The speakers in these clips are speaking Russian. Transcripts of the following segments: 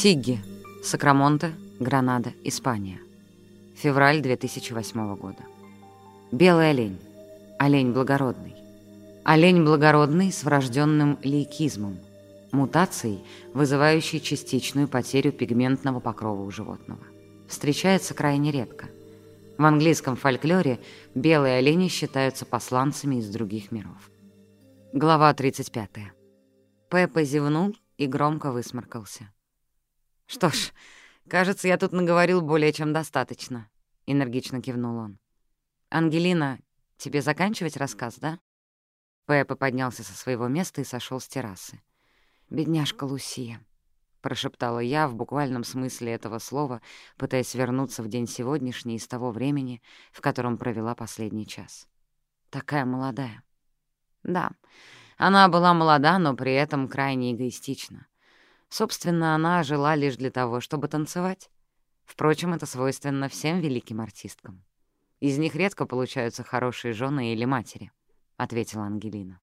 Тигги, Сакрамонте, Гранада, Испания. Февраль 2008 года. Белый олень. Олень благородный. Олень благородный с врожденным лейкизмом, мутацией, вызывающей частичную потерю пигментного покрова у животного. Встречается крайне редко. В английском фольклоре белые олени считаются посланцами из других миров. Глава 35. Пеппа зевнул и громко высморкался. «Что ж, кажется, я тут наговорил более чем достаточно», — энергично кивнул он. «Ангелина, тебе заканчивать рассказ, да?» Пеппа поднялся со своего места и сошел с террасы. «Бедняжка Лусия», — прошептала я в буквальном смысле этого слова, пытаясь вернуться в день сегодняшний из того времени, в котором провела последний час. «Такая молодая». «Да, она была молода, но при этом крайне эгоистична. Собственно, она жила лишь для того, чтобы танцевать. Впрочем, это свойственно всем великим артисткам. Из них редко получаются хорошие жены или матери, — ответила Ангелина.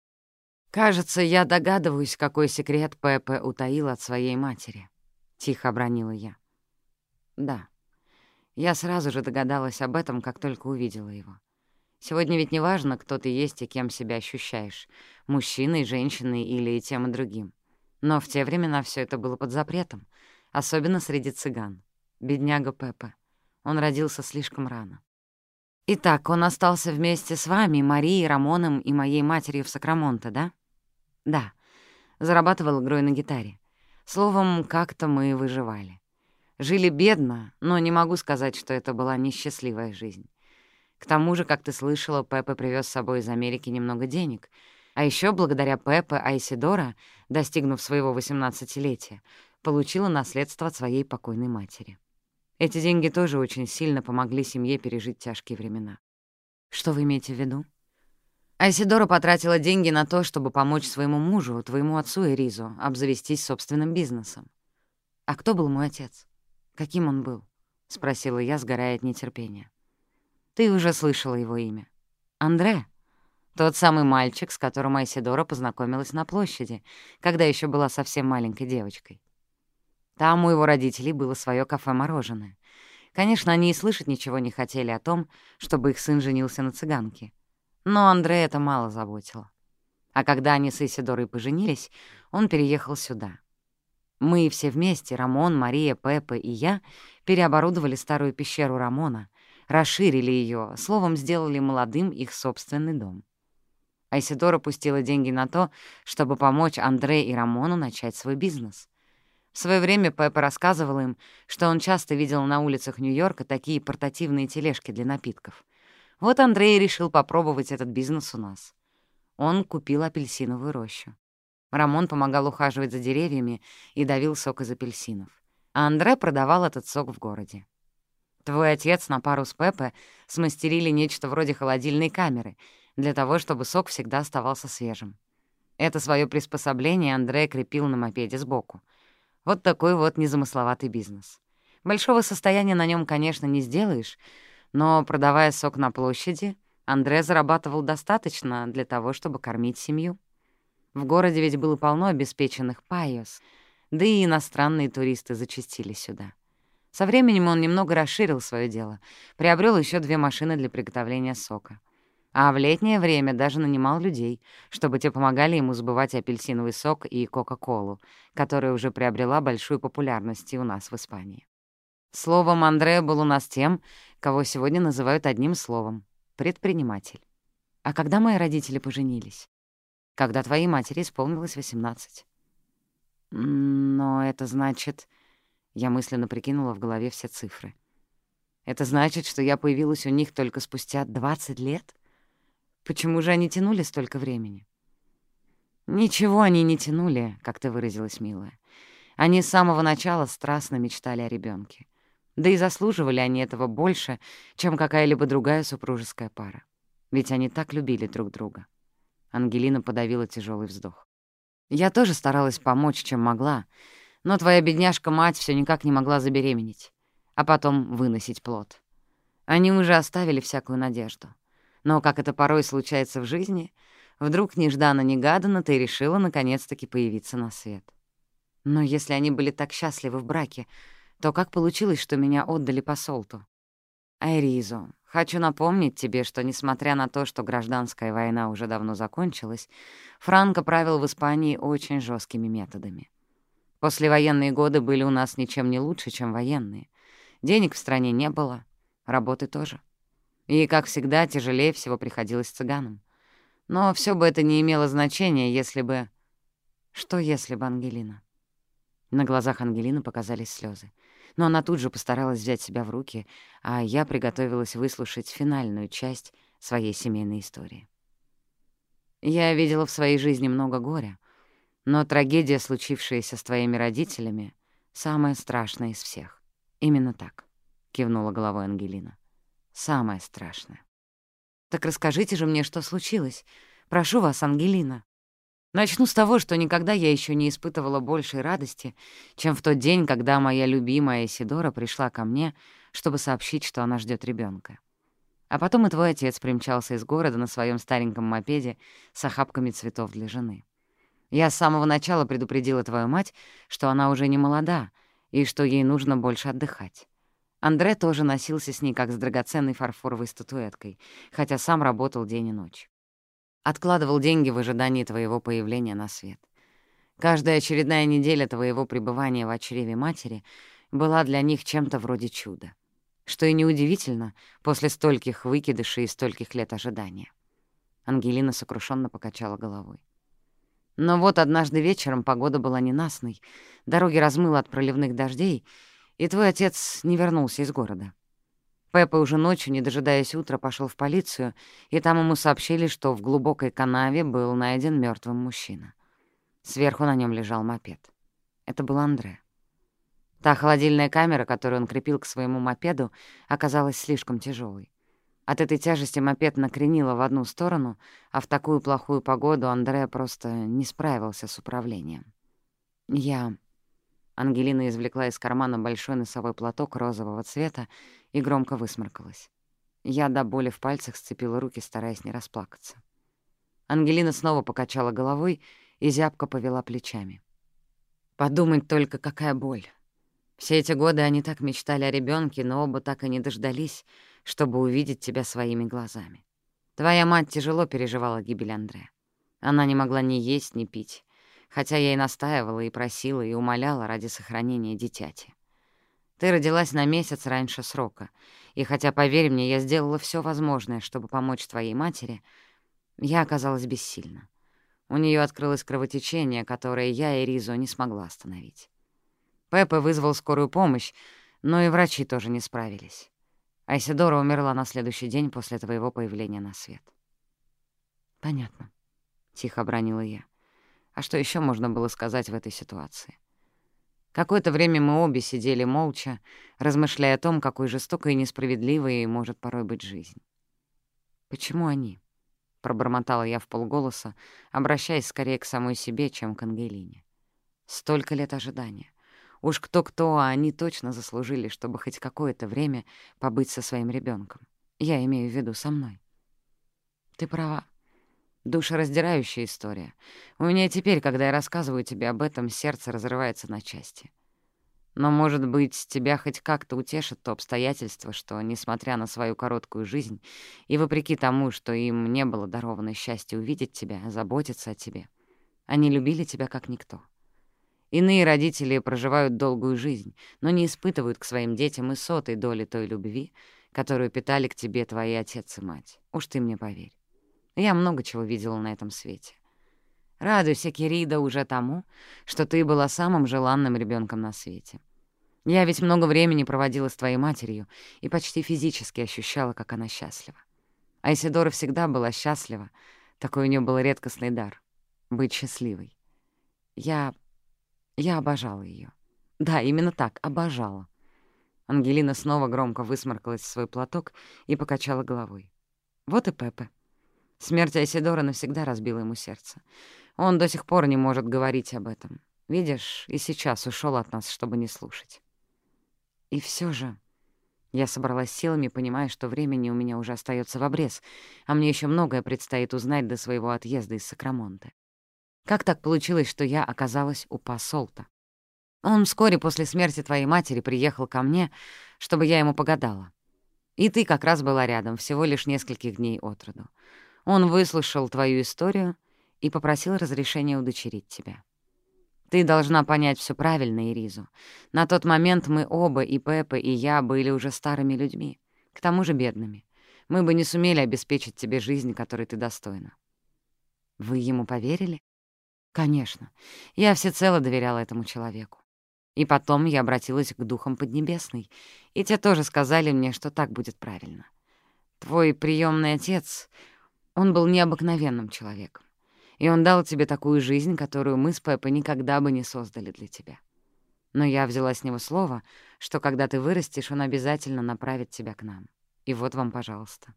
«Кажется, я догадываюсь, какой секрет Пепе утаил от своей матери», — тихо обронила я. «Да, я сразу же догадалась об этом, как только увидела его. Сегодня ведь не важно, кто ты есть и кем себя ощущаешь — мужчиной, женщиной или тем и другим. Но в те времена все это было под запретом, особенно среди цыган. Бедняга Пеппа. Он родился слишком рано. Итак, он остался вместе с вами, Марией, Рамоном и моей матерью в Сакрамонте, да? Да. Зарабатывал игрой на гитаре. Словом, как-то мы выживали. Жили бедно, но не могу сказать, что это была несчастливая жизнь. К тому же, как ты слышала, Пеппа привез с собой из Америки немного денег — а еще благодаря Пеппе Айсидора, достигнув своего 18-летия, получила наследство от своей покойной матери. Эти деньги тоже очень сильно помогли семье пережить тяжкие времена. Что вы имеете в виду? Айсидора потратила деньги на то, чтобы помочь своему мужу, твоему отцу Эризу, обзавестись собственным бизнесом. А кто был мой отец? Каким он был? — спросила я, сгорая от нетерпения. Ты уже слышала его имя. Андре? Тот самый мальчик, с которым Айсидора познакомилась на площади, когда еще была совсем маленькой девочкой. Там у его родителей было свое кафе-мороженое. Конечно, они и слышать ничего не хотели о том, чтобы их сын женился на цыганке. Но Андре это мало заботило. А когда они с Исидорой поженились, он переехал сюда. Мы все вместе, Рамон, Мария, Пеппа и я, переоборудовали старую пещеру Рамона, расширили ее, словом, сделали молодым их собственный дом. Айсидора пустила деньги на то, чтобы помочь Андре и Рамону начать свой бизнес. В свое время Пеппа рассказывал им, что он часто видел на улицах Нью-Йорка такие портативные тележки для напитков. Вот Андрей решил попробовать этот бизнес у нас. Он купил апельсиновую рощу. Рамон помогал ухаживать за деревьями и давил сок из апельсинов. А Андре продавал этот сок в городе. Твой отец на пару с Пеппе смастерили нечто вроде холодильной камеры — для того, чтобы сок всегда оставался свежим. Это свое приспособление Андрей крепил на мопеде сбоку. Вот такой вот незамысловатый бизнес. Большого состояния на нем, конечно, не сделаешь, но, продавая сок на площади, Андре зарабатывал достаточно для того, чтобы кормить семью. В городе ведь было полно обеспеченных пайос, да и иностранные туристы зачастили сюда. Со временем он немного расширил свое дело, приобрел еще две машины для приготовления сока а в летнее время даже нанимал людей, чтобы те помогали ему сбывать апельсиновый сок и Кока-Колу, которая уже приобрела большую популярность и у нас в Испании. Словом, Андре был у нас тем, кого сегодня называют одним словом — предприниматель. А когда мои родители поженились? Когда твоей матери исполнилось 18. Но это значит... Я мысленно прикинула в голове все цифры. Это значит, что я появилась у них только спустя 20 лет? Почему же они тянули столько времени? Ничего они не тянули, как ты выразилась, милая. Они с самого начала страстно мечтали о ребенке. Да и заслуживали они этого больше, чем какая-либо другая супружеская пара. Ведь они так любили друг друга. Ангелина подавила тяжелый вздох. Я тоже старалась помочь, чем могла, но твоя бедняжка-мать все никак не могла забеременеть, а потом выносить плод. Они уже оставили всякую надежду. Но, как это порой случается в жизни, вдруг нежданно-негаданно ты решила наконец-таки появиться на свет. Но если они были так счастливы в браке, то как получилось, что меня отдали по Солту? Айризо, хочу напомнить тебе, что, несмотря на то, что гражданская война уже давно закончилась, Франко правил в Испании очень жесткими методами. Послевоенные годы были у нас ничем не лучше, чем военные. Денег в стране не было, работы тоже. И, как всегда, тяжелее всего приходилось цыганам. Но все бы это не имело значения, если бы... Что если бы, Ангелина? На глазах Ангелины показались слезы. Но она тут же постаралась взять себя в руки, а я приготовилась выслушать финальную часть своей семейной истории. Я видела в своей жизни много горя, но трагедия, случившаяся с твоими родителями, самая страшная из всех. Именно так, — кивнула головой Ангелина. Самая страшная. Так расскажите же мне, что случилось. Прошу вас, Ангелина. Начну с того, что никогда я еще не испытывала большей радости, чем в тот день, когда моя любимая Сидора пришла ко мне, чтобы сообщить, что она ждет ребенка. А потом и твой отец примчался из города на своем стареньком мопеде с охапками цветов для жены. Я с самого начала предупредила твою мать, что она уже не молода и что ей нужно больше отдыхать. Андре тоже носился с ней как с драгоценной фарфоровой статуэткой, хотя сам работал день и ночь. Откладывал деньги в ожидании твоего появления на свет. Каждая очередная неделя твоего пребывания в чреве матери была для них чем-то вроде чуда. Что и неудивительно после стольких выкидышей и стольких лет ожидания. Ангелина сокрушенно покачала головой. Но вот однажды вечером погода была ненастной, дороги размыло от проливных дождей, и твой отец не вернулся из города. Пеппа уже ночью, не дожидаясь утра, пошел в полицию, и там ему сообщили, что в глубокой канаве был найден мертвым мужчина. Сверху на нем лежал мопед. Это был Андре. Та холодильная камера, которую он крепил к своему мопеду, оказалась слишком тяжелой. От этой тяжести мопед накренило в одну сторону, а в такую плохую погоду Андре просто не справился с управлением. Я Ангелина извлекла из кармана большой носовой платок розового цвета и громко высморкалась. Я до боли в пальцах сцепила руки, стараясь не расплакаться. Ангелина снова покачала головой и зябко повела плечами. Подумать только, какая боль. Все эти годы они так мечтали о ребенке, но оба так и не дождались, чтобы увидеть тебя своими глазами. Твоя мать тяжело переживала гибель Андрея. Она не могла ни есть, ни пить хотя я и настаивала, и просила, и умоляла ради сохранения дитяти. Ты родилась на месяц раньше срока, и хотя, поверь мне, я сделала все возможное, чтобы помочь твоей матери, я оказалась бессильна. У нее открылось кровотечение, которое я и Ризо не смогла остановить. Пеппа вызвал скорую помощь, но и врачи тоже не справились. Айсидора умерла на следующий день после твоего появления на свет. «Понятно», — тихо обронила я. А что еще можно было сказать в этой ситуации? Какое-то время мы обе сидели молча, размышляя о том, какой жестокой и несправедливой может порой быть жизнь. «Почему они?» — пробормотала я в полголоса, обращаясь скорее к самой себе, чем к Ангелине. «Столько лет ожидания. Уж кто-кто, а они точно заслужили, чтобы хоть какое-то время побыть со своим ребенком. Я имею в виду со мной». «Ты права», Душераздирающая история. У меня теперь, когда я рассказываю тебе об этом, сердце разрывается на части. Но, может быть, тебя хоть как-то утешит то обстоятельство, что, несмотря на свою короткую жизнь, и вопреки тому, что им не было даровано счастье увидеть тебя, заботиться о тебе, они любили тебя как никто. Иные родители проживают долгую жизнь, но не испытывают к своим детям и сотой доли той любви, которую питали к тебе твои отец и мать. Уж ты мне поверь. Я много чего видела на этом свете. Радуйся, Кирида, уже тому, что ты была самым желанным ребенком на свете. Я ведь много времени проводила с твоей матерью и почти физически ощущала, как она счастлива. А Исидора всегда была счастлива, такой у нее был редкостный дар — быть счастливой. Я... я обожала ее. Да, именно так, обожала. Ангелина снова громко высморкалась в свой платок и покачала головой. Вот и Пепе. Смерть Айсидора навсегда разбила ему сердце. Он до сих пор не может говорить об этом. Видишь, и сейчас ушел от нас, чтобы не слушать. И все же... Я собралась силами, понимая, что времени у меня уже остается в обрез, а мне еще многое предстоит узнать до своего отъезда из Сакрамонте. Как так получилось, что я оказалась у посолта? Он вскоре после смерти твоей матери приехал ко мне, чтобы я ему погадала. И ты как раз была рядом, всего лишь нескольких дней от роду. Он выслушал твою историю и попросил разрешения удочерить тебя. Ты должна понять все правильно, Иризу. На тот момент мы оба, и Пеппа, и я, были уже старыми людьми, к тому же бедными. Мы бы не сумели обеспечить тебе жизнь, которой ты достойна. Вы ему поверили? Конечно. Я всецело доверяла этому человеку. И потом я обратилась к духам Поднебесной, и те тоже сказали мне, что так будет правильно. Твой приемный отец, он был необыкновенным человеком, и он дал тебе такую жизнь, которую мы с Пеппой никогда бы не создали для тебя. Но я взяла с него слово, что когда ты вырастешь, он обязательно направит тебя к нам. И вот вам, пожалуйста.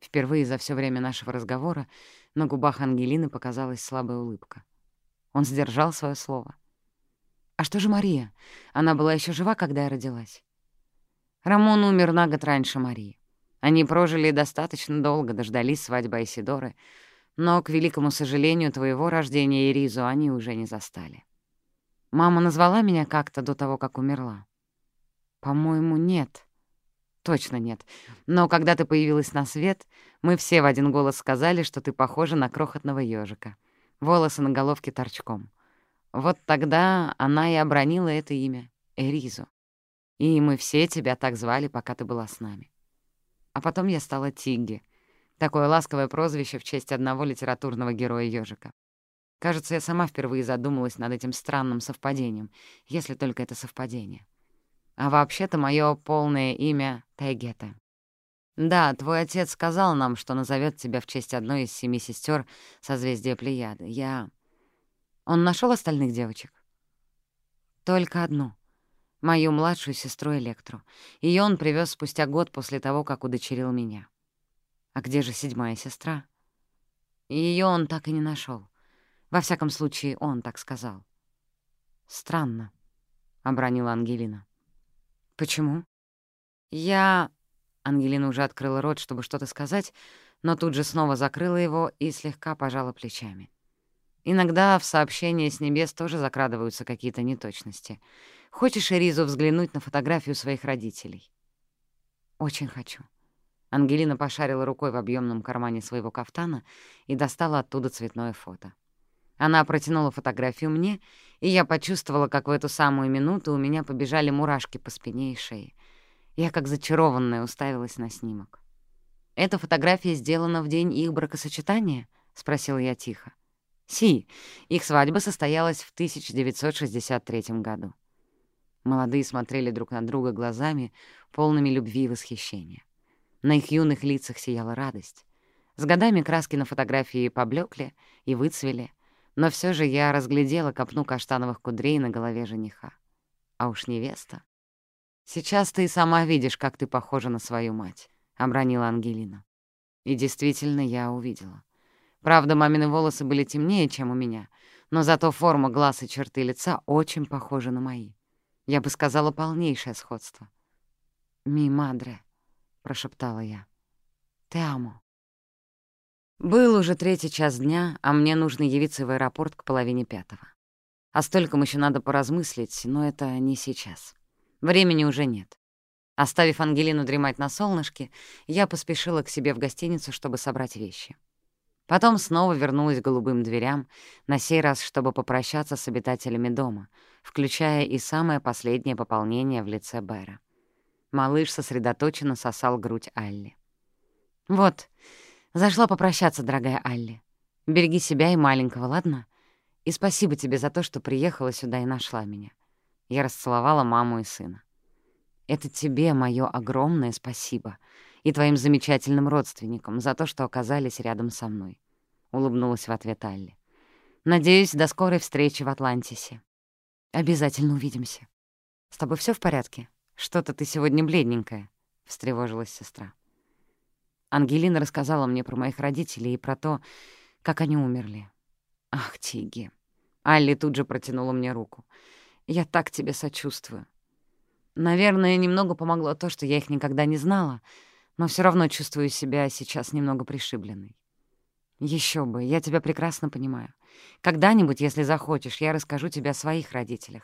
Впервые за все время нашего разговора на губах Ангелины показалась слабая улыбка. Он сдержал свое слово. А что же Мария? Она была еще жива, когда я родилась? Рамон умер на год раньше Марии. Они прожили достаточно долго, дождались свадьбы Айсидоры, но, к великому сожалению, твоего рождения Иризу они уже не застали. Мама назвала меня как-то до того, как умерла. По-моему, нет. Точно нет. Но когда ты появилась на свет, мы все в один голос сказали, что ты похожа на крохотного ежика. Волосы на головке торчком. Вот тогда она и обронила это имя — Эризу. И мы все тебя так звали, пока ты была с нами. А потом я стала Тигги. Такое ласковое прозвище в честь одного литературного героя ежика. Кажется, я сама впервые задумалась над этим странным совпадением, если только это совпадение. А вообще-то мое полное имя — Тайгета. Да, твой отец сказал нам, что назовет тебя в честь одной из семи сестер созвездия Плеяды. Я... Он нашел остальных девочек? Только одну. Мою младшую сестру Электру. Ее он привез спустя год после того, как удочерил меня. А где же седьмая сестра? Ее он так и не нашел. Во всяком случае, он так сказал. «Странно», — обронила Ангелина. «Почему?» «Я...» Ангелина уже открыла рот, чтобы что-то сказать, но тут же снова закрыла его и слегка пожала плечами. Иногда в сообщения с небес тоже закрадываются какие-то неточности. Хочешь, Эризу, взглянуть на фотографию своих родителей? Очень хочу. Ангелина пошарила рукой в объемном кармане своего кафтана и достала оттуда цветное фото. Она протянула фотографию мне, и я почувствовала, как в эту самую минуту у меня побежали мурашки по спине и шее. Я, как зачарованная, уставилась на снимок. «Эта фотография сделана в день их бракосочетания?» — спросила я тихо. Си, их свадьба состоялась в 1963 году. Молодые смотрели друг на друга глазами, полными любви и восхищения. На их юных лицах сияла радость. С годами краски на фотографии поблекли и выцвели, но все же я разглядела копну каштановых кудрей на голове жениха. А уж невеста. «Сейчас ты и сама видишь, как ты похожа на свою мать», — обронила Ангелина. И действительно, я увидела. Правда, мамины волосы были темнее, чем у меня, но зато форма глаз и черты лица очень похожи на мои. Я бы сказала, полнейшее сходство. «Ми мадре», — прошептала я. «Те амо». Был уже третий час дня, а мне нужно явиться в аэропорт к половине пятого. А стольком еще надо поразмыслить, но это не сейчас. Времени уже нет. Оставив Ангелину дремать на солнышке, я поспешила к себе в гостиницу, чтобы собрать вещи. Потом снова вернулась к голубым дверям, на сей раз, чтобы попрощаться с обитателями дома, включая и самое последнее пополнение в лице Бэра. Малыш сосредоточенно сосал грудь Алли. «Вот, зашла попрощаться, дорогая Алли. Береги себя и маленького, ладно? И спасибо тебе за то, что приехала сюда и нашла меня». Я расцеловала маму и сына. «Это тебе мое огромное спасибо», и твоим замечательным родственникам за то, что оказались рядом со мной», — улыбнулась в ответ Алли. «Надеюсь, до скорой встречи в Атлантисе. Обязательно увидимся. С тобой все в порядке? Что-то ты сегодня бледненькая», — встревожилась сестра. Ангелина рассказала мне про моих родителей и про то, как они умерли. «Ах, Тиги!» Алли тут же протянула мне руку. «Я так тебе сочувствую. Наверное, немного помогло то, что я их никогда не знала, — но все равно чувствую себя сейчас немного пришибленной. Еще бы, я тебя прекрасно понимаю. Когда-нибудь, если захочешь, я расскажу тебе о своих родителях.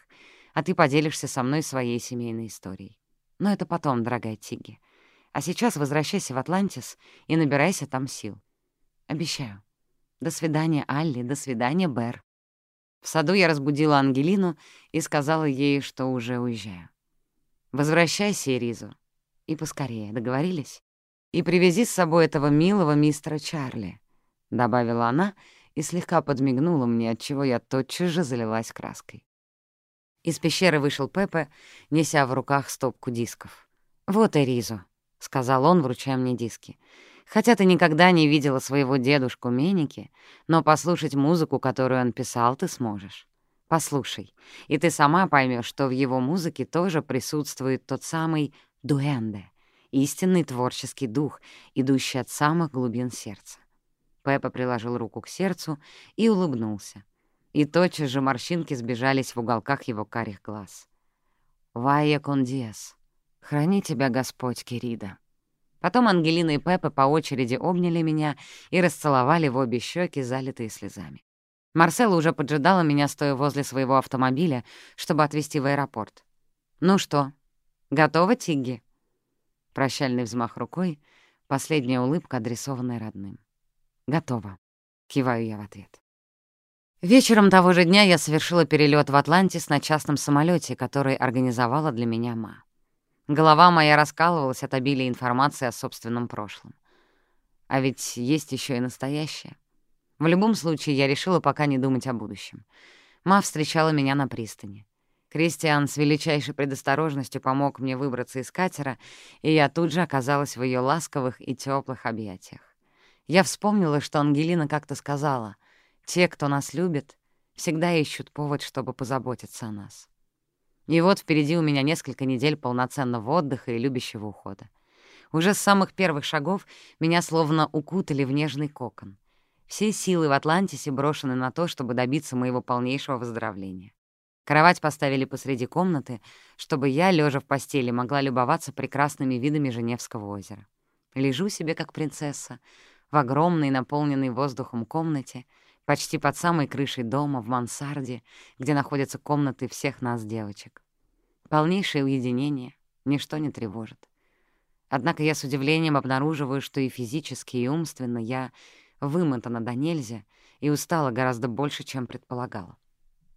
а ты поделишься со мной своей семейной историей. Но это потом, дорогая Тигги. А сейчас возвращайся в Атлантис и набирайся там сил. Обещаю. До свидания, Алли, до свидания, Бэр. В саду я разбудила Ангелину и сказала ей, что уже уезжаю. Возвращайся, Иризу. И поскорее, договорились? И привези с собой этого милого мистера Чарли, — добавила она и слегка подмигнула мне, отчего я тотчас же залилась краской. Из пещеры вышел Пепе, неся в руках стопку дисков. «Вот Эризу», — сказал он, вручая мне диски. «Хотя ты никогда не видела своего дедушку Меники, но послушать музыку, которую он писал, ты сможешь. Послушай, и ты сама поймешь, что в его музыке тоже присутствует тот самый дуэнде, истинный творческий дух, идущий от самых глубин сердца». Пеппа приложил руку к сердцу и улыбнулся и тотчас же морщинки сбежались в уголках его карих глаз. «Вайя кондиес! Храни тебя Господь, Кирида!» Потом Ангелина и Пеппа по очереди обняли меня и расцеловали в обе щеки, залитые слезами. Марсела уже поджидала меня, стоя возле своего автомобиля, чтобы отвезти в аэропорт. «Ну что, готова, Тигги?» Прощальный взмах рукой, последняя улыбка, адресованная родным. «Готова», — киваю я в ответ. Вечером того же дня я совершила перелет в Атлантис на частном самолете, который организовала для меня Ма. Голова моя раскалывалась от обилия информации о собственном прошлом. А ведь есть еще и настоящее. В любом случае, я решила пока не думать о будущем. Ма встречала меня на пристани. Кристиан с величайшей предосторожностью помог мне выбраться из катера, и я тут же оказалась в ее ласковых и теплых объятиях. Я вспомнила, что Ангелина как-то сказала — те, кто нас любит, всегда ищут повод, чтобы позаботиться о нас. И вот впереди у меня несколько недель полноценного отдыха и любящего ухода. Уже с самых первых шагов меня словно укутали в нежный кокон. Все силы в Атлантисе брошены на то, чтобы добиться моего полнейшего выздоровления. Кровать поставили посреди комнаты, чтобы я, лежа в постели, могла любоваться прекрасными видами Женевского озера. Лежу себе как принцесса в огромной, наполненной воздухом комнате — почти под самой крышей дома, в мансарде, где находятся комнаты всех нас, девочек. Полнейшее уединение, ничто не тревожит. Однако я с удивлением обнаруживаю, что и физически, и умственно я вымотана до нельзя и устала гораздо больше, чем предполагала.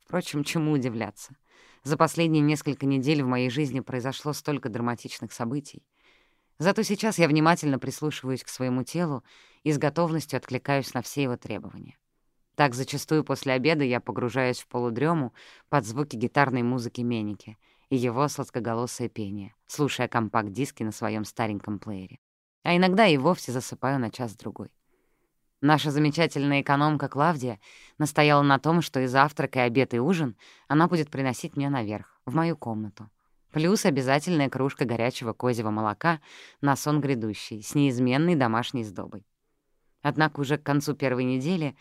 Впрочем, чему удивляться? За последние несколько недель в моей жизни произошло столько драматичных событий. Зато сейчас я внимательно прислушиваюсь к своему телу и с готовностью откликаюсь на все его требования. Так зачастую после обеда я погружаюсь в полудрему под звуки гитарной музыки Меники и его сладкоголосое пение, слушая компакт-диски на своем стареньком плеере. А иногда и вовсе засыпаю на час-другой. Наша замечательная экономка Клавдия настояла на том, что и завтрак, и обед, и ужин она будет приносить мне наверх, в мою комнату. Плюс обязательная кружка горячего козьего молока на сон грядущий, с неизменной домашней сдобой. Однако уже к концу первой недели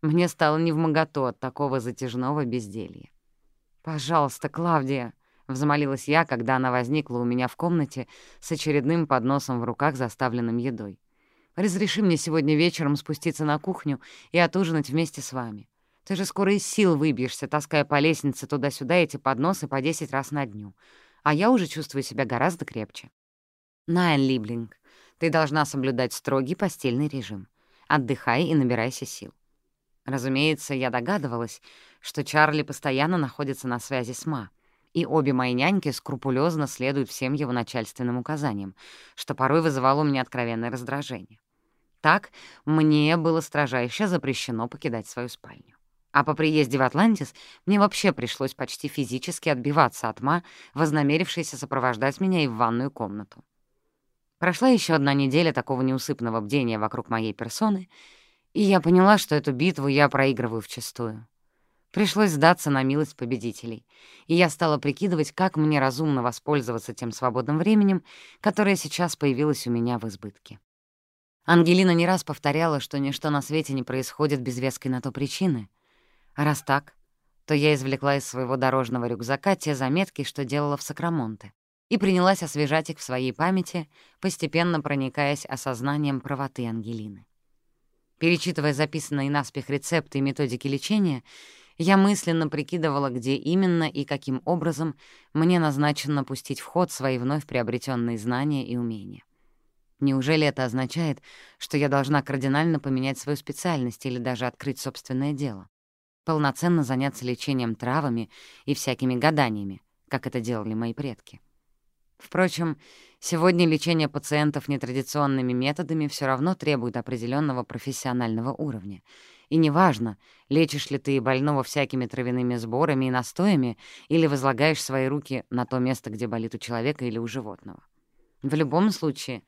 мне стало невмогото от такого затяжного безделья. «Пожалуйста, Клавдия», — взмолилась я, когда она возникла у меня в комнате с очередным подносом в руках, заставленным едой. «Разреши мне сегодня вечером спуститься на кухню и отужинать вместе с вами. Ты же скоро из сил выбьешься, таская по лестнице туда-сюда эти подносы по десять раз на дню. А я уже чувствую себя гораздо крепче. Найн Либлинг, ты должна соблюдать строгий постельный режим. Отдыхай и набирайся сил. Разумеется, я догадывалась, что Чарли постоянно находится на связи с Ма, и обе мои няньки скрупулезно следуют всем его начальственным указаниям, что порой вызывало у меня откровенное раздражение. Так мне было строжайше запрещено покидать свою спальню. А по приезде в Атлантис мне вообще пришлось почти физически отбиваться от Ма, вознамерившейся сопровождать меня и в ванную комнату. Прошла еще одна неделя такого неусыпного бдения вокруг моей персоны — и я поняла, что эту битву я проигрываю вчистую. Пришлось сдаться на милость победителей, и я стала прикидывать, как мне разумно воспользоваться тем свободным временем, которое сейчас появилось у меня в избытке. Ангелина не раз повторяла, что ничто на свете не происходит без веской на то причины. А раз так, то я извлекла из своего дорожного рюкзака те заметки, что делала в Сакрамонте, и принялась освежать их в своей памяти, постепенно проникаясь осознанием правоты Ангелины. Перечитывая записанные наспех рецепты и методики лечения, Я мысленно прикидывала, где именно и каким образом мне назначено пустить в ход свои вновь приобретенные знания и умения. Неужели это означает, что я должна кардинально поменять свою специальность или даже открыть собственное дело? Полноценно заняться лечением травами и всякими гаданиями, как это делали мои предки. Впрочем, сегодня лечение пациентов нетрадиционными методами все равно требует определенного профессионального уровня. И неважно, лечишь ли ты больного всякими травяными сборами и настоями или возлагаешь свои руки на то место, где болит у человека или у животного. В любом случае,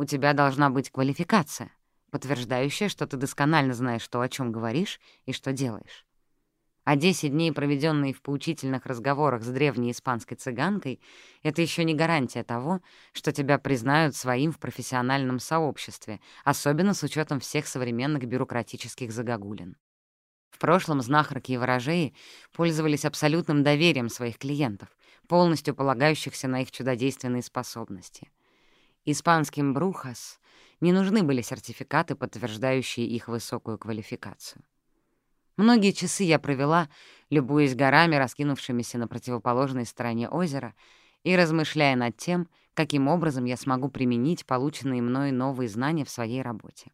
у тебя должна быть квалификация, подтверждающая, что ты досконально знаешь то, о чем говоришь и что делаешь. А 10 дней, проведенные в поучительных разговорах с древней испанской цыганкой, это еще не гарантия того, что тебя признают своим в профессиональном сообществе, особенно с учетом всех современных бюрократических загогулин. В прошлом знахарки и ворожеи пользовались абсолютным доверием своих клиентов, полностью полагающихся на их чудодейственные способности. Испанским брухас не нужны были сертификаты, подтверждающие их высокую квалификацию. Многие часы я провела, любуясь горами, раскинувшимися на противоположной стороне озера, и размышляя над тем, каким образом я смогу применить полученные мной новые знания в своей работе.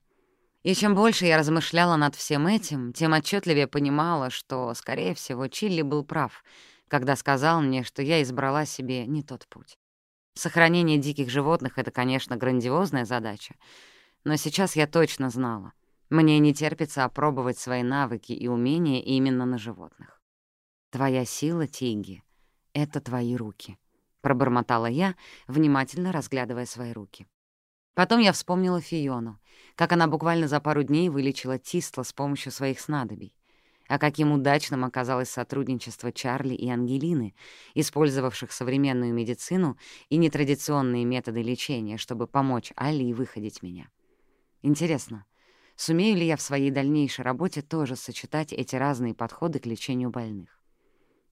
И чем больше я размышляла над всем этим, тем отчетливее понимала, что, скорее всего, Чилли был прав, когда сказал мне, что я избрала себе не тот путь. Сохранение диких животных — это, конечно, грандиозная задача, но сейчас я точно знала — мне не терпится опробовать свои навыки и умения именно на животных. «Твоя сила, Тиги, — это твои руки», — пробормотала я, внимательно разглядывая свои руки. Потом я вспомнила Фиону, как она буквально за пару дней вылечила Тистла с помощью своих снадобий, а каким удачным оказалось сотрудничество Чарли и Ангелины, использовавших современную медицину и нетрадиционные методы лечения, чтобы помочь Али выходить меня. Интересно, — Сумею ли я в своей дальнейшей работе тоже сочетать эти разные подходы к лечению больных?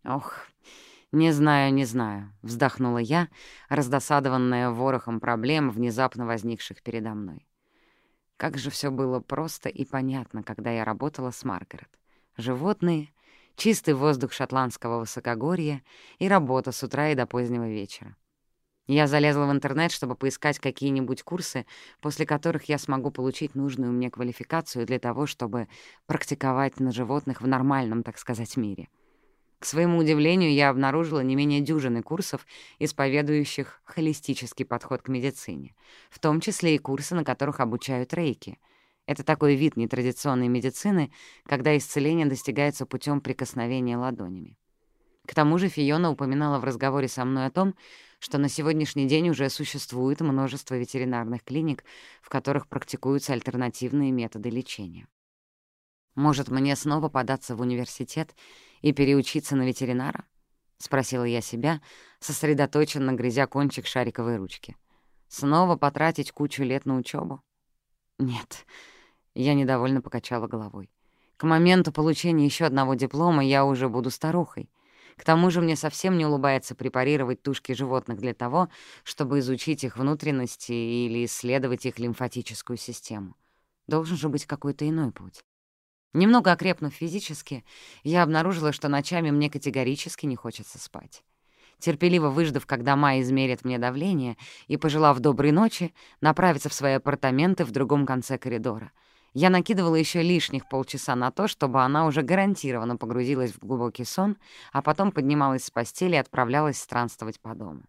Ох, не знаю, не знаю, вздохнула я, раздосадованная ворохом проблем, внезапно возникших передо мной. Как же все было просто и понятно, когда я работала с Маргарет. Животные, чистый воздух шотландского высокогорья и работа с утра и до позднего вечера. Я залезла в интернет, чтобы поискать какие-нибудь курсы, после которых я смогу получить нужную мне квалификацию для того, чтобы практиковать на животных в нормальном, так сказать, мире. К своему удивлению, я обнаружила не менее дюжины курсов, исповедующих холистический подход к медицине, в том числе и курсы, на которых обучают рейки. Это такой вид нетрадиционной медицины, когда исцеление достигается путем прикосновения ладонями. К тому же Фиона упоминала в разговоре со мной о том, что на сегодняшний день уже существует множество ветеринарных клиник, в которых практикуются альтернативные методы лечения. «Может, мне снова податься в университет и переучиться на ветеринара?» — спросила я себя, сосредоточенно грызя кончик шариковой ручки. «Снова потратить кучу лет на учебу? «Нет», — я недовольно покачала головой. «К моменту получения еще одного диплома я уже буду старухой. К тому же мне совсем не улыбается препарировать тушки животных для того, чтобы изучить их внутренности или исследовать их лимфатическую систему. Должен же быть какой-то иной путь. Немного окрепнув физически, я обнаружила, что ночами мне категорически не хочется спать. Терпеливо выждав, когда Майя измерит мне давление, и, пожелав доброй ночи, направиться в свои апартаменты в другом конце коридора — я накидывала еще лишних полчаса на то, чтобы она уже гарантированно погрузилась в глубокий сон, а потом поднималась с постели и отправлялась странствовать по дому.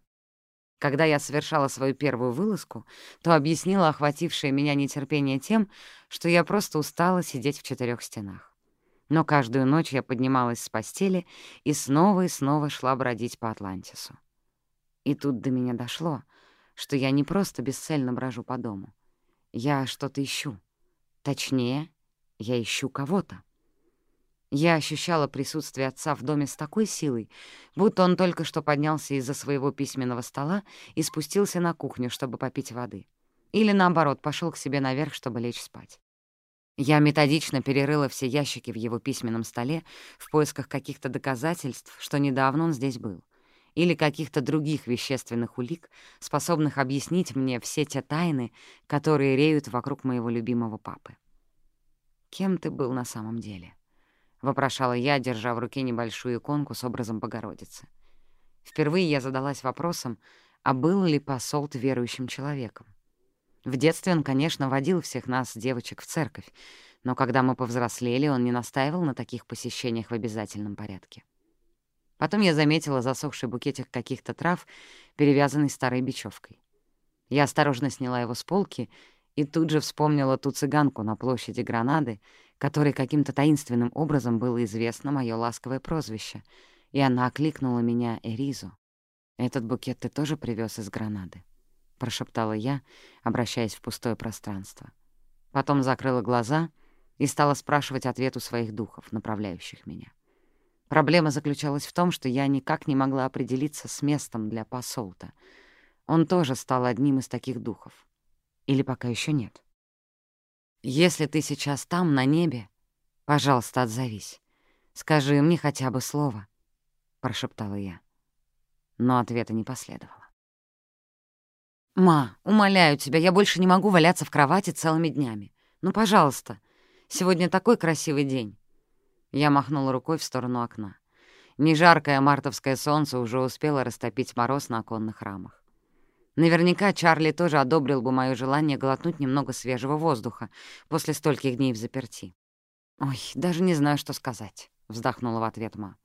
Когда я совершала свою первую вылазку, то объяснила охватившее меня нетерпение тем, что я просто устала сидеть в четырех стенах. Но каждую ночь я поднималась с постели и снова и снова шла бродить по Атлантису. И тут до меня дошло, что я не просто бесцельно брожу по дому. Я что-то ищу. Точнее, я ищу кого-то. Я ощущала присутствие отца в доме с такой силой, будто он только что поднялся из-за своего письменного стола и спустился на кухню, чтобы попить воды. Или, наоборот, пошел к себе наверх, чтобы лечь спать. Я методично перерыла все ящики в его письменном столе в поисках каких-то доказательств, что недавно он здесь был, или каких-то других вещественных улик, способных объяснить мне все те тайны, которые реют вокруг моего любимого папы. Кем ты был на самом деле? — вопрошала я, держа в руке небольшую иконку с образом Богородицы. Впервые я задалась вопросом, а был ли посол верующим человеком. В детстве он, конечно, водил всех нас, девочек, в церковь, но когда мы повзрослели, он не настаивал на таких посещениях в обязательном порядке. Потом я заметила засохший букетик каких-то трав, перевязанный старой бечевкой. Я осторожно сняла его с полки и тут же вспомнила ту цыганку на площади Гранады, которой каким-то таинственным образом было известно мое ласковое прозвище, и она окликнула меня Эризу. «Этот букет ты тоже привез из Гранады?» — прошептала я, обращаясь в пустое пространство. Потом закрыла глаза и стала спрашивать ответ у своих духов, направляющих меня. Проблема заключалась в том, что я никак не могла определиться с местом для посолта. Он тоже стал одним из таких духов. Или пока еще нет. Если ты сейчас там, на небе, пожалуйста, отзовись. Скажи мне хотя бы слово, — прошептала я. Но ответа не последовало. «Ма, умоляю тебя, я больше не могу валяться в кровати целыми днями. Ну, пожалуйста, сегодня такой красивый день». Я махнула рукой в сторону окна. Нежаркое мартовское солнце уже успело растопить мороз на оконных рамах. Наверняка Чарли тоже одобрил бы моё желание глотнуть немного свежего воздуха после стольких дней в заперти. «Ой, даже не знаю, что сказать», — вздохнула в ответ Ма.